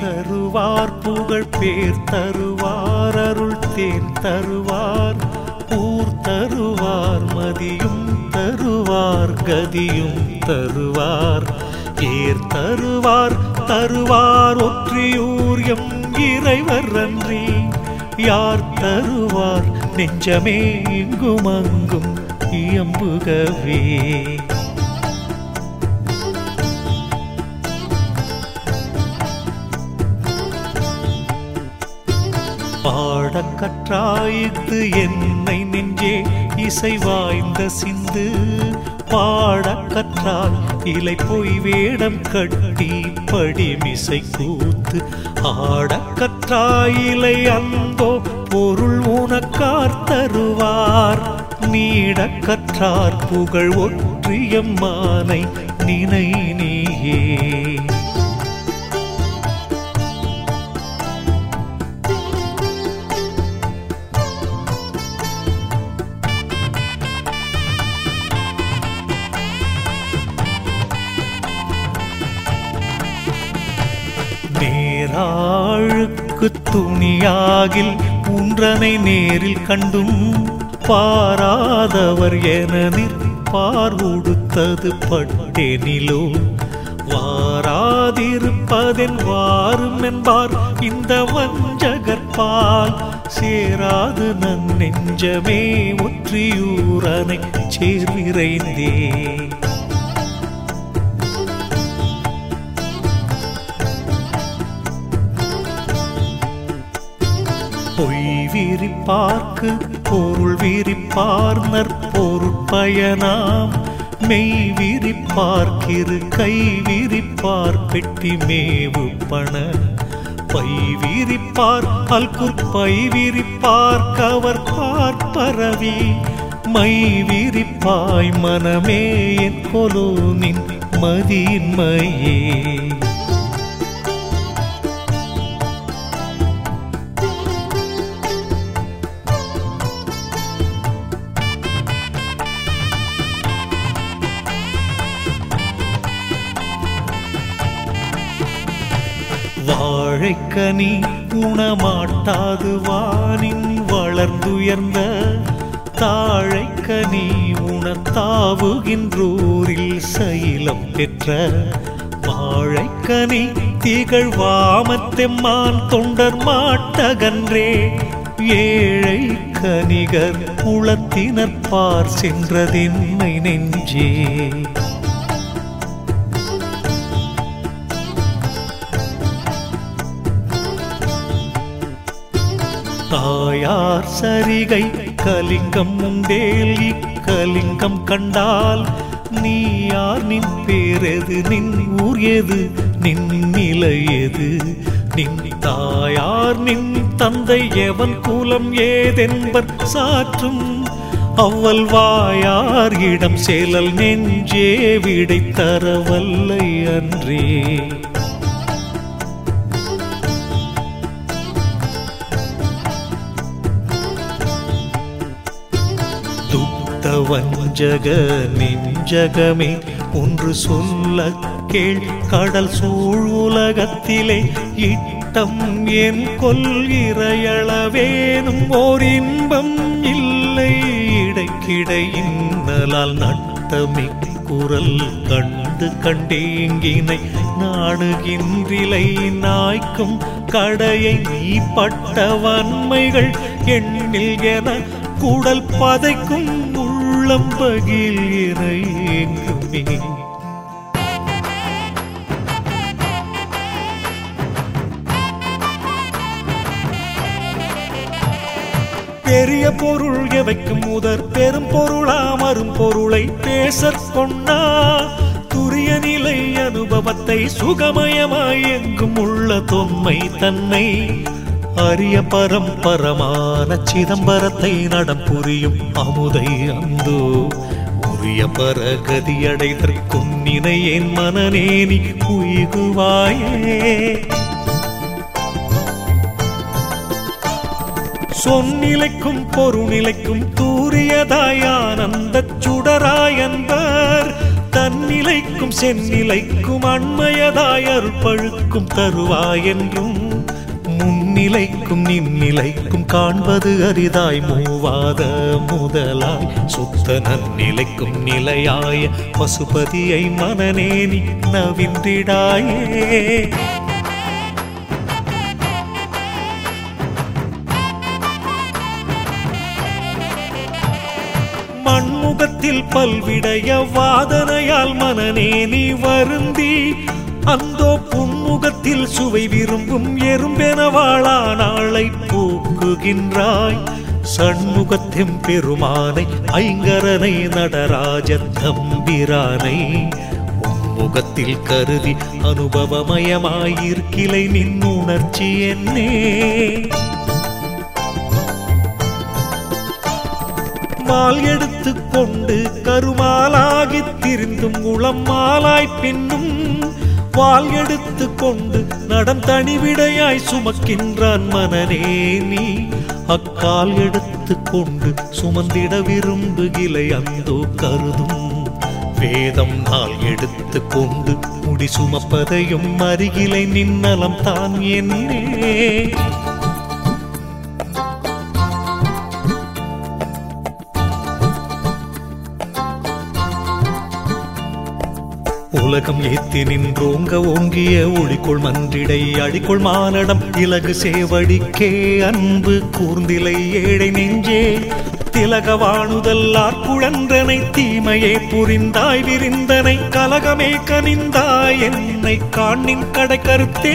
தருவார் புகழ் பேர் தருவார் அருள் தேன் தருவார் ஊர் தருவார் மதியும் தருவார் கதியும் தருவார். ஏர் தருவார் தருவார் ஒற்றியூர் எம் இறைவர் அன்றி. யார் தருவார் நெஞ்சமே இங்கும் அங்கும் இயம்புகவே. பாடக் கற்றாய்த்து என்னை நெஞ்சே இசை வாய்ந்த சிந்து. பாடக் கற்றால் இலை பொய் வேடம் கட்டி படிமிசை கூத்து. ஆடக் கற்றாயிலை அந்தோ பொருள் உனக்கார் தருவார். நீடக் கற்றார் புகழ் ஒற்றியம்மானை நினை நீயே. நேராழுக்கு துணியாகில் உன்றனை நேரில் கண்டும் பாராதவர் என நிற்பார் உடுத்தது பட்டேனிலோ. வாராதிருப்பதென் வாரும் என்பார் இந்த வஞ்சகற்பால் சேராது நன் நெஞ்சமே ஒற்றியூரனை சேர்விரைந்தே பொய் விரிப்பார்க்கு பொருள் விரிப்பார் நற்பொருட்பயனாம் மெய் விரிப்பார்க்கிரு கை விரிப்பார் பெட்டி மேவு பண. பை விரிப்பார் அல்குற்பை விரிப்பார் கவர் பார்ப்பரவி மை விரிப்பாய் மனமே என் கொலோ நின் மதியின்மையே. வாழைக்கனி உணமாட்டாது வானின் வளர்ந்துயர்ந்த தாழைக்கனி உணத்தாவுகின்றோரில் சைலம் பெற்ற வாழைக்கனி திகழ்வாமத்தெம்மான் தொண்டர் மாட்டகன்றே. ஏழை கனிகர் குளத்தினர் பார் சென்றதென்னை நெஞ்சே. தாயார் சரிகை கலிங்கம் உண்டேல் கலிங்கம் கண்டால் நீ யார்? நின் பேரது நின் ஊர் எது? நின் நிலை எது? நின் தாயார் நின் தந்தை எவன்? கூலம் ஏதென்பர் சாற்றும் அவ்வல் வாயார் இடம் சேலல் நெஞ்சே விடை தரவல்லை அன்றே. துத்த வஞ்சக நெஞ்சகமே ஒன்று சொல்ல கேள் கடல் சூழ் உலகத்திலே இட்டம் என் கொள்கிறையளவேனும் ஓர் இன்பம் இல்லை. இடைக்கிடை இன்னலால் நட்டமி குரல் கண்டு கண்டேங்கினை நாடுகின்றிலை நாய்க்கும் கடையை நீ பட்ட வன்மைகள் எண்ணில் என குடல் பதைக்கும் உள்ளம் பகில் ஏங்குமே பெரிய பொருள் எவைக்கும் முதற் பெரும் பொருளாமரும் பொருளை பேசற் கொண்டா. துரிய நிலை அனுபவத்தை சுகமயமாய் எங்கும் உள்ள தொன்மை தன்னை அரிய பரம்பரமான சிதம்பரத்தை நடம் புரியும் அமுதை அந்தோ. உரிய பரகதியடைதற்கும் நினையேன் மனநேனி உயிகுவாயே சொன்னிலைக்கும் பொருநிலைக்கும் தூரியதாய் ஆனந்த சுடராய் அன்பர். தன்னிலைக்கும் சென்னிலைக்கும் அண்மையதாய் அருள்பழுக்கும் தருவாய் என்றும் முன்னிலைக்கும் நின்னிலைக்கும் காண்பது அரிதாய் மூவாத முதலாய். சுத்த நன்னிலைக்கும் நிலையாய பசுபதியை மனநேனி நவின்றிடாயே மண்முகத்தில் பல்விடைய வாதனையால் மனநே நீ வருந்தி. அந்தோ புன்முகத்தில் சுவை விரும்பும் எறும்பெனவாளா நாளை பூக்குகின்றாய். சண்முகத்தின் பெருமானை ஐங்கரனை நடராஜ தம்பிரானை முகத்தில் கருதி அனுபவமயமாயிருக்கிலை நின் உணர்ச்சி என்னே. மால் எடுத்து கொண்டு கருமாலாகித் திரிந்தும் உளம் பின்னும் வால் எடுத்து கொண்டு நடம் தனிவிடையாய் சுமக்கின்றான் மனநே நீ. அக்கால் எடுத்து கொண்டு சுமந்திட விரும்புகிலை அந்தோ கருதும். வேதம் நாள் எடுத்து கொண்டு முடி சுமப்பதையும் அருகிலை நின்னலம் தான் என்னே உலகம் ஏத்தி நின்றோங்க ஓங்கிய ஒளிக்குள் மன்றிடை அடிக்குள் மானடம் இலகு சேவடிக்கே. அன்பு கூர்ந்திலை ஏழை நெஞ்சே திலகவாணுதல்லார் குழந்தனை தீமையே புரிந்தாய் விரிந்தனை கலகமே கனிந்தாய். என்னை காணின் கடை கருத்தே.